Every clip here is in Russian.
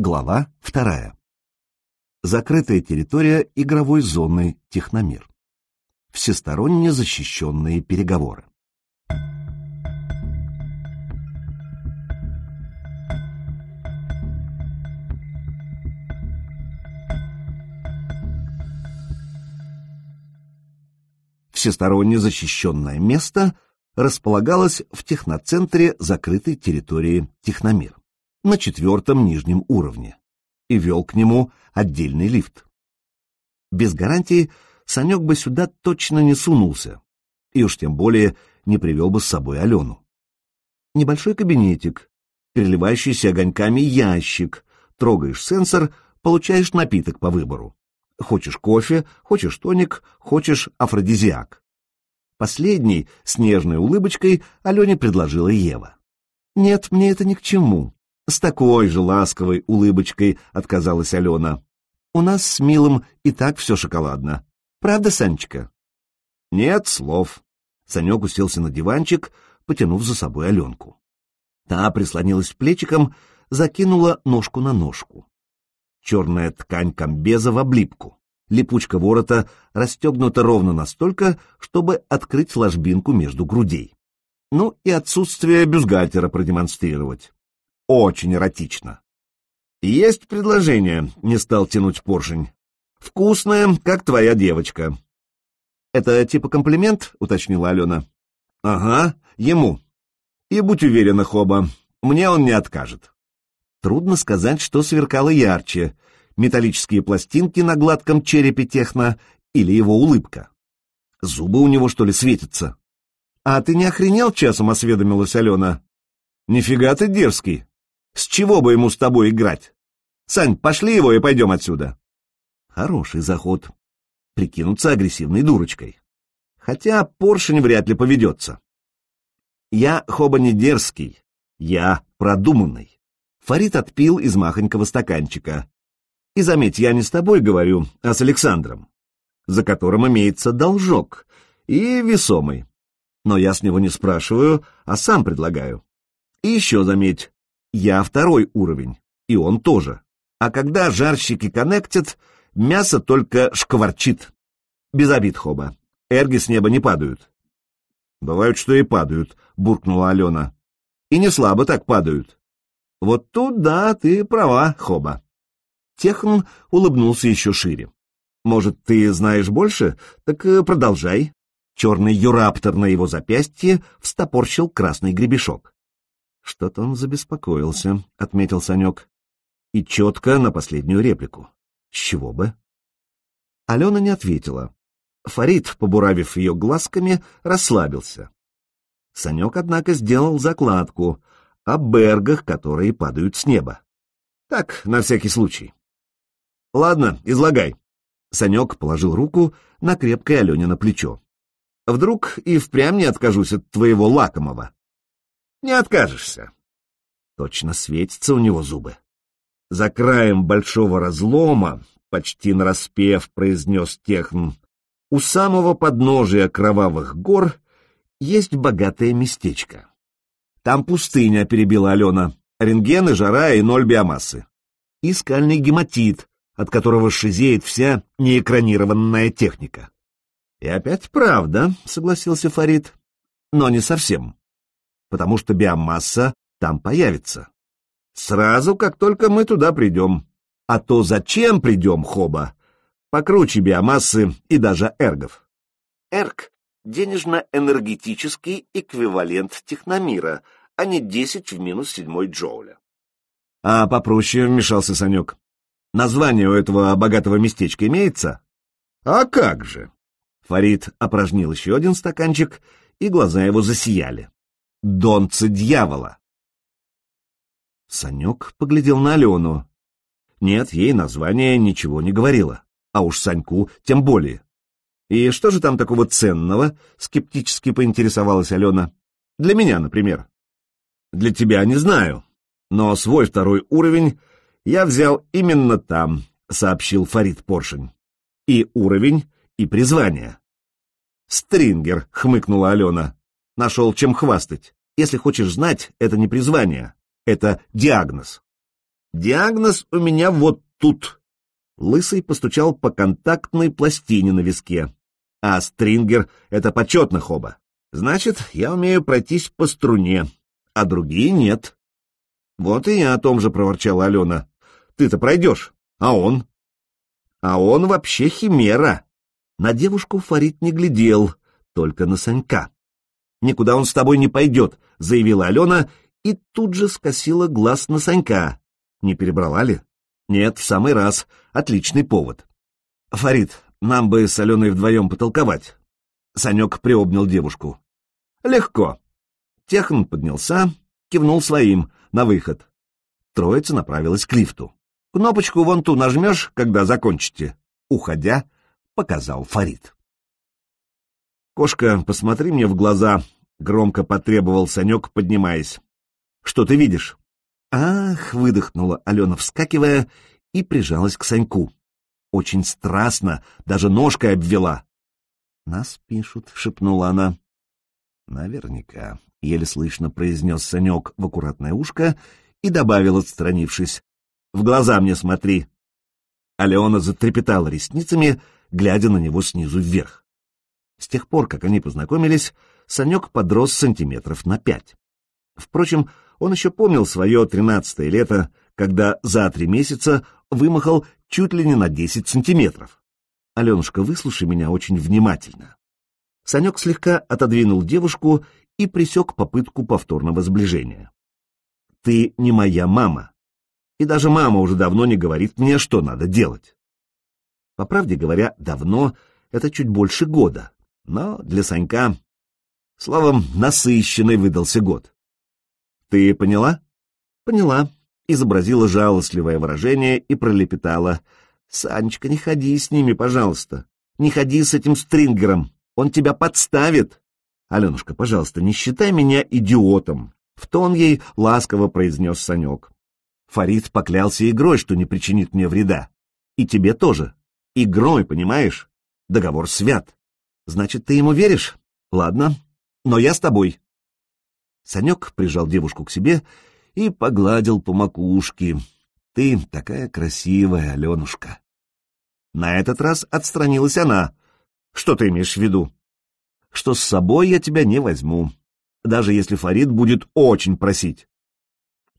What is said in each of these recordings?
Глава вторая. Закрытая территория игровой зоны Техномир. Всесторонне защищенные переговоры. Всесторонне защищенное место располагалось в техноцентре закрытой территории Техномир на четвертом нижнем уровне и вел к нему отдельный лифт. Без гарантии Санек бы сюда точно не сунулся, и уж тем более не привел бы с собой Алену. Небольшой кабинетик, переливающийся огоньками ящик, трогаешь сенсор, получаешь напиток по выбору. Хочешь кофе, хочешь тоник, хочешь афродизиак. Последний, с нежной улыбочкой, Алене предложила Ева. «Нет, мне это ни к чему. С такой же ласковой улыбочкой отказалась Алена. У нас с Милым и так все шоколадно. Правда, Санечка? Нет слов. Санек уселся на диванчик, потянув за собой Аленку. Та прислонилась плечиком, закинула ножку на ножку. Черная ткань комбеза в облипку. Липучка ворота расстегнута ровно настолько, чтобы открыть ложбинку между грудей. Ну и отсутствие бюстгальтера продемонстрировать. Очень эротично. Есть предложение, не стал тянуть поршень. Вкусное, как твоя девочка. Это типа комплимент, уточнила Алена. Ага, ему. И будь уверена, Хоба, мне он не откажет. Трудно сказать, что сверкало ярче, металлические пластинки на гладком черепе техно или его улыбка. Зубы у него, что ли, светятся? — А ты не охренел часом, — осведомилась Алена. — Нифига ты дерзкий. С чего бы ему с тобой играть? Сань, пошли его и пойдем отсюда. Хороший заход. Прикинуться агрессивной дурочкой. Хотя поршень вряд ли поведется. Я, Хоба, не дерзкий. Я продуманный. Фарид отпил из махонького стаканчика. И заметь, я не с тобой говорю, а с Александром, за которым имеется должок, и весомый. Но я с него не спрашиваю, а сам предлагаю. И еще заметь, я второй уровень, и он тоже. А когда жарщики коннектят, мясо только шкварчит. Без обид, Хоба. Эрги с неба не падают. Бывают, что и падают, буркнула Алена. И не слабо так падают. Вот тут, да, ты права, Хоба. Техн улыбнулся еще шире. Может, ты знаешь больше? Так э, продолжай. Черный юраптор на его запястье встопорщил красный гребешок. Что-то он забеспокоился, — отметил Санек. И четко на последнюю реплику. С чего бы? Алена не ответила. Фарид, побуравив ее глазками, расслабился. Санек, однако, сделал закладку о бергах, которые падают с неба. Так, на всякий случай. Ладно, излагай. Санек положил руку на крепкое Алене на плечо. Вдруг и впрямь не откажусь от твоего лакомого. Не откажешься. Точно светятся у него зубы. За краем большого разлома, почти нараспев, произнес Техн, у самого подножия кровавых гор есть богатое местечко. Там пустыня, перебила Алена, рентген и жара и ноль биомассы. И скальный гематит, от которого шизеет вся неэкранированная техника. И опять правда, согласился Фарид, но не совсем потому что биомасса там появится. Сразу, как только мы туда придем. А то зачем придем, Хоба? Покруче биомассы и даже эргов. Эрг — денежно-энергетический эквивалент техномира, а не 10 в минус 7 джоуля. А попроще вмешался Санек. Название у этого богатого местечка имеется? А как же? Фарид опорожнил еще один стаканчик, и глаза его засияли донца дьявола. Санек поглядел на Алену. Нет, ей название ничего не говорило, а уж Саньку тем более. «И что же там такого ценного?» — скептически поинтересовалась Алена. «Для меня, например». «Для тебя не знаю, но свой второй уровень я взял именно там», — сообщил Фарид Поршень. «И уровень, и призвание». «Стрингер», — хмыкнула Алена. Нашел чем хвастать. Если хочешь знать, это не призвание, это диагноз. Диагноз у меня вот тут. Лысый постучал по контактной пластине на виске. А стрингер — это почетно хоба. Значит, я умею пройтись по струне, а другие нет. Вот и я о том же проворчала Алена. Ты-то пройдешь, а он? А он вообще химера. На девушку Фарид не глядел, только на Санька. «Никуда он с тобой не пойдет», — заявила Алена и тут же скосила глаз на Санька. Не перебрала ли? Нет, в самый раз. Отличный повод. «Фарид, нам бы с Аленой вдвоем потолковать». Санек приобнял девушку. «Легко». Техн поднялся, кивнул своим, на выход. Троица направилась к лифту. «Кнопочку вон ту нажмешь, когда закончите». Уходя, показал Фарид. «Кошка, посмотри мне в глаза», — громко потребовал Санек, поднимаясь. «Что ты видишь?» «Ах!» — выдохнула Алена, вскакивая, и прижалась к Саньку. Очень страстно, даже ножкой обвела. «Нас пишут», — шепнула она. «Наверняка», — еле слышно произнес Санек в аккуратное ушко и добавил, отстранившись. «В глаза мне смотри». Алена затрепетала ресницами, глядя на него снизу вверх. С тех пор, как они познакомились, Санек подрос сантиметров на пять. Впрочем, он еще помнил свое тринадцатое лето, когда за три месяца вымахал чуть ли не на десять сантиметров. Аленушка, выслушай меня очень внимательно. Санек слегка отодвинул девушку и пресек попытку повторного сближения. Ты не моя мама. И даже мама уже давно не говорит мне, что надо делать. По правде говоря, давно — это чуть больше года, но для Санька, словом, насыщенный выдался год. Ты поняла? Поняла. Изобразила жалостливое выражение и пролепетала. Санечка, не ходи с ними, пожалуйста. Не ходи с этим стрингером. Он тебя подставит. Аленушка, пожалуйста, не считай меня идиотом. В тон ей ласково произнес Санек. Фарид поклялся игрой, что не причинит мне вреда. И тебе тоже. Игрой, понимаешь? Договор свят. Значит, ты ему веришь? Ладно, но я с тобой. Санек прижал девушку к себе и погладил по макушке. Ты такая красивая, Аленушка. На этот раз отстранилась она. Что ты имеешь в виду? Что с собой я тебя не возьму, даже если Фарид будет очень просить.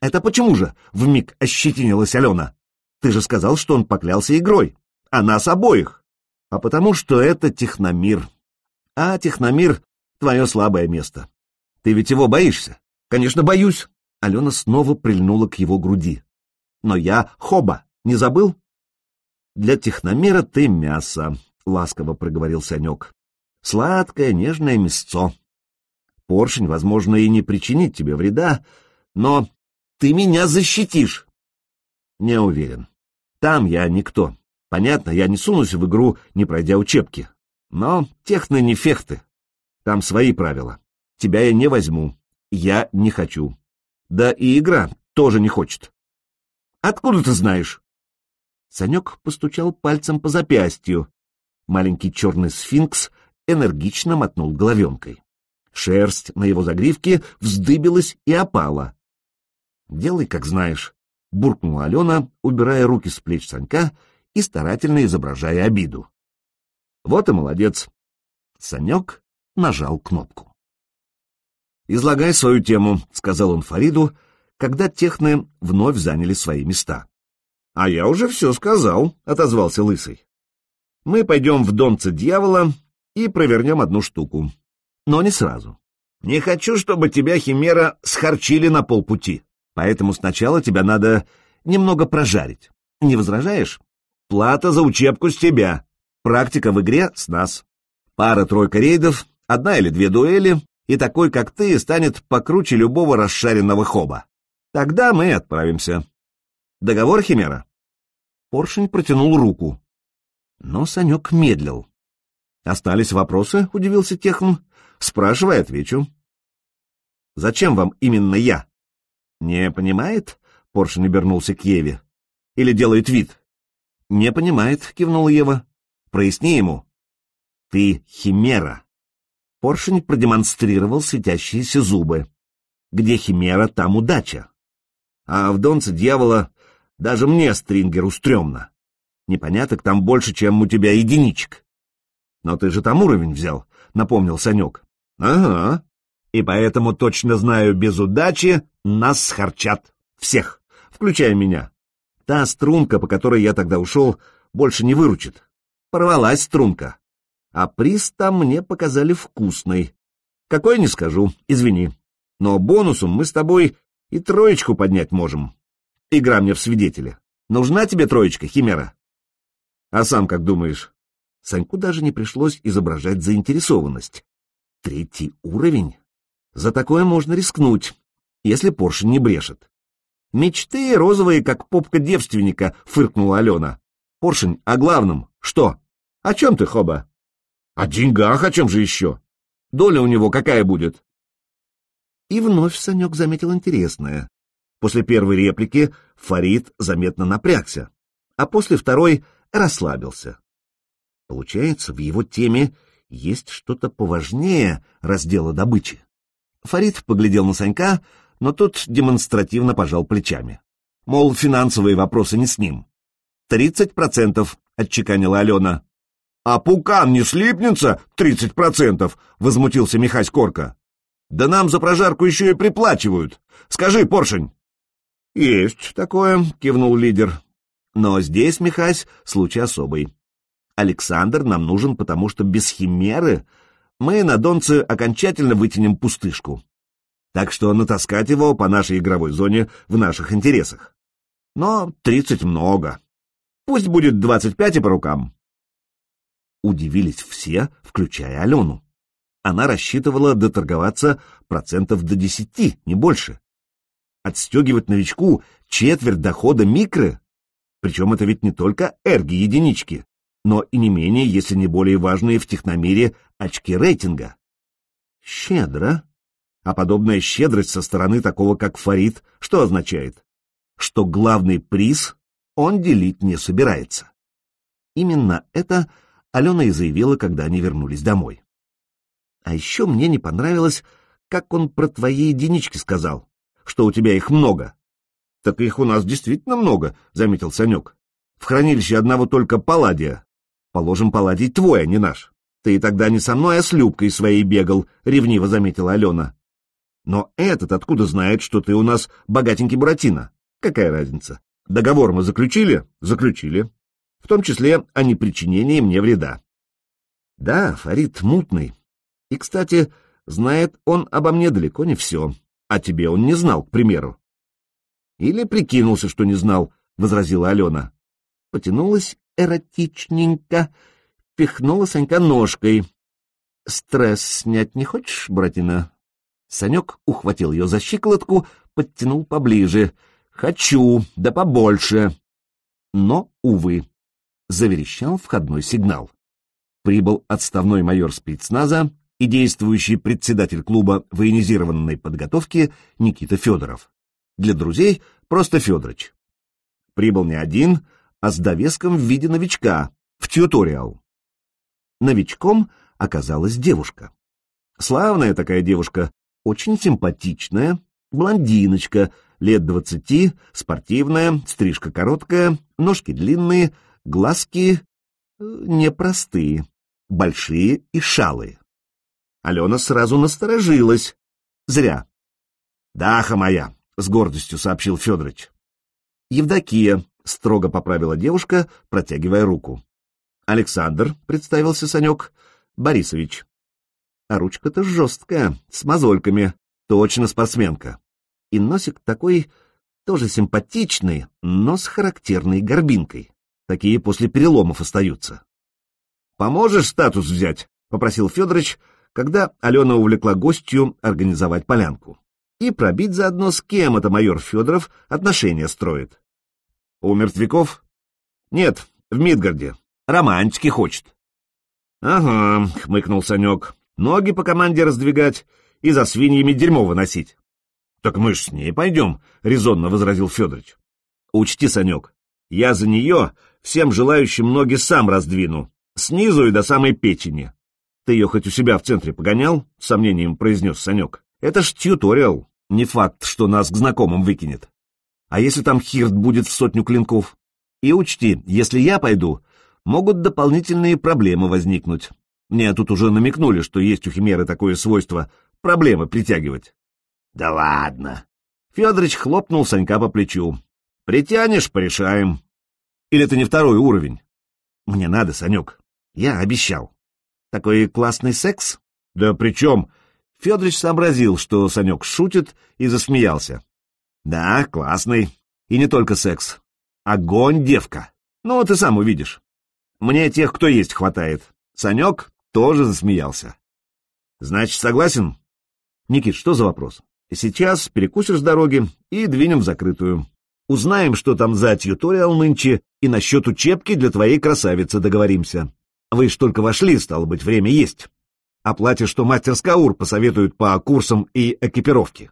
Это почему же? Вмиг ощетинилась Алена. Ты же сказал, что он поклялся игрой. А нас обоих. А потому что это техномир. А техномир — твое слабое место. Ты ведь его боишься? Конечно, боюсь. Алена снова прильнула к его груди. Но я хоба, не забыл? Для техномера ты мясо, ласково проговорил Санек. Сладкое, нежное мясцо. Поршень, возможно, и не причинит тебе вреда, но ты меня защитишь. Не уверен. Там я никто. Понятно, я не сунусь в игру, не пройдя учебки. Но техны не фехты. Там свои правила. Тебя я не возьму. Я не хочу. Да и игра тоже не хочет. Откуда ты знаешь? Санек постучал пальцем по запястью. Маленький черный сфинкс энергично мотнул головенкой. Шерсть на его загривке вздыбилась и опала. «Делай, как знаешь», — буркнула Алена, убирая руки с плеч Санька и старательно изображая обиду. «Вот и молодец». Санек нажал кнопку. «Излагай свою тему», — сказал он Фариду, когда техны вновь заняли свои места. «А я уже все сказал», — отозвался Лысый. «Мы пойдем в донце дьявола и провернем одну штуку. Но не сразу. Не хочу, чтобы тебя, Химера, схарчили на полпути, поэтому сначала тебя надо немного прожарить. Не возражаешь? Плата за учебку с тебя, практика в игре с нас. Пара-тройка рейдов, одна или две дуэли, и такой, как ты, станет покруче любого расшаренного хоба. Тогда мы отправимся. Договор, Химера?» Поршень протянул руку. Но Санек медлил. «Остались вопросы?» — удивился Техн. «Спрашивай, отвечу». «Зачем вам именно я?» «Не понимает?» — Поршень обернулся к Еве. «Или делает вид?» «Не понимает», — кивнула Ева. «Проясни ему». «Ты химера», Поршень продемонстрировал светящиеся зубы. Где химера, там удача. А в донце дьявола Даже мне, стрингеру, стрёмно. Непоняток там больше, чем у тебя единичек. Но ты же там уровень взял, — напомнил Санек. Ага. И поэтому точно знаю, без удачи нас схарчат. Всех, включая меня. Та струнка, по которой я тогда ушел, больше не выручит. Порвалась струнка. А приз там мне показали вкусный. Какой не скажу, извини. Но бонусом мы с тобой и троечку поднять можем. Игра мне в свидетели. Нужна тебе троечка, Химера? А сам как думаешь? Саньку даже не пришлось изображать заинтересованность. Третий уровень? За такое можно рискнуть, если поршень не брешет. Мечты розовые, как попка девственника, фыркнула Алена. Поршень о главном. Что? О чем ты, Хоба? О деньгах, о чем же еще? Доля у него какая будет? И вновь Санек заметил интересное. После первой реплики Фарид заметно напрягся, а после второй расслабился. Получается, в его теме есть что-то поважнее раздела добычи. Фарид поглядел на Санька, но тот демонстративно пожал плечами. Мол, финансовые вопросы не с ним. «Тридцать процентов», — отчеканила Алена. «А пукан не слипнется? Тридцать процентов!» — возмутился Михась Корка. «Да нам за прожарку еще и приплачивают. Скажи, поршень!» «Есть такое», — кивнул лидер. «Но здесь, Михась, случай особый. Александр нам нужен, потому что без химеры мы на Донце окончательно вытянем пустышку. Так что натаскать его по нашей игровой зоне в наших интересах. Но тридцать много. Пусть будет двадцать пять и по рукам. Удивились все, включая Алену. Она рассчитывала доторговаться процентов до десяти, не больше. Отстегивать новичку четверть дохода микро? Причем это ведь не только эрги-единички, но и не менее, если не более важные в техномире очки рейтинга. Щедро. А подобная щедрость со стороны такого, как Фарид, что означает? Что главный приз он делить не собирается. Именно это Алена и заявила, когда они вернулись домой. А еще мне не понравилось, как он про твои единички сказал, что у тебя их много. — Так их у нас действительно много, — заметил Санек. — В хранилище одного только палладия. Положим, палладий твой, а не наш. Ты тогда не со мной, а с Любкой своей бегал, — ревниво заметила Алена. Но этот откуда знает, что ты у нас богатенький Буратино? Какая разница? Договор мы заключили? Заключили в том числе о непричинении мне вреда. Да, Фарид мутный. И, кстати, знает он обо мне далеко не все, а тебе он не знал, к примеру. Или прикинулся, что не знал, — возразила Алена. Потянулась эротичненько, пихнула Санька ножкой. «Стресс снять не хочешь, братина?» Санек ухватил ее за щиколотку, подтянул поближе. «Хочу, да побольше!» Но, увы, заверещал входной сигнал. Прибыл отставной майор спецназа и действующий председатель клуба военизированной подготовки Никита Федоров. Для друзей просто Федорович. Прибыл не один, а с довеском в виде новичка, в тьюториал. Новичком оказалась девушка. Славная такая девушка, очень симпатичная, блондиночка, лет двадцати, спортивная, стрижка короткая, ножки длинные, Глазки э, непростые, большие и шалые. Алена сразу насторожилась. Зря. «Даха моя!» — с гордостью сообщил Федорович. Евдокия строго поправила девушка, протягивая руку. «Александр», — представился Санек, — «Борисович». А ручка-то жесткая, с мозольками, точно спортсменка. И носик такой тоже симпатичный, но с характерной горбинкой. Такие после переломов остаются. «Поможешь статус взять?» — попросил Федорович, когда Алена увлекла гостью организовать полянку. И пробить заодно, с кем это майор Федоров отношения строит. «У мертвяков?» «Нет, в Мидгарде. Романтики хочет». «Ага», — хмыкнул Санек, — «ноги по команде раздвигать и за свиньями дерьмо выносить». «Так мы ж с ней пойдем», — резонно возразил Федорович. «Учти, Санек, я за нее всем желающим ноги сам раздвину, снизу и до самой печени. Ты ее хоть у себя в центре погонял? — с сомнением произнес Санек. Это ж тьюториал, не факт, что нас к знакомым выкинет. А если там Хирт будет в сотню клинков? И учти, если я пойду, могут дополнительные проблемы возникнуть. Мне тут уже намекнули, что есть у Химеры такое свойство — проблемы притягивать. — Да ладно. Федорович хлопнул Санька по плечу. — Притянешь — порешаем. Или это не второй уровень? — Мне надо, Санек. Я обещал. Такой классный секс? Да при чем? Федорович сообразил, что Санек шутит, и засмеялся. Да, классный. И не только секс. Огонь, девка. Ну, ты сам увидишь. Мне тех, кто есть, хватает. Санек тоже засмеялся. Значит, согласен? Никит, что за вопрос? Сейчас перекусишь с дороги и двинем в закрытую. Узнаем, что там за тьюториал нынче, и насчет учебки для твоей красавицы договоримся. Вы ж только вошли, стало быть, время есть. Оплате, что мастер Скаур посоветует по курсам и экипировке.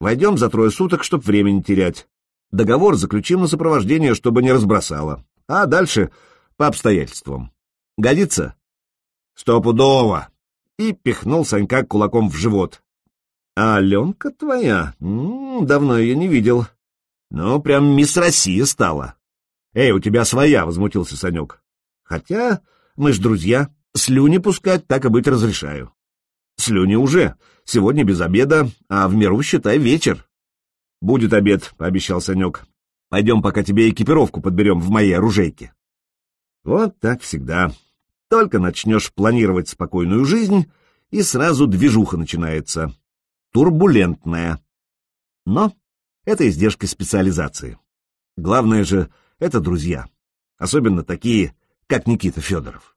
Войдем за трое суток, чтоб времени терять. Договор заключим на сопровождение, чтобы не разбросало. А дальше по обстоятельствам. Годится? Стопудово! И пихнул Санька кулаком в живот. А Аленка твоя? М -м, давно ее не видел. Ну, прям мисс Россия стала. Эй, у тебя своя, — возмутился Санек. Хотя мы ж друзья. Слюни пускать, так и быть, разрешаю. Слюни уже. Сегодня без обеда, а в миру, считай, вечер. Будет обед, — пообещал Санек. Пойдем, пока тебе экипировку подберем в моей оружейке. Вот так всегда. Только начнешь планировать спокойную жизнь, и сразу движуха начинается. Турбулентная. Но это издержки специализации. Главное же — это друзья. Особенно такие, как Никита Федоров.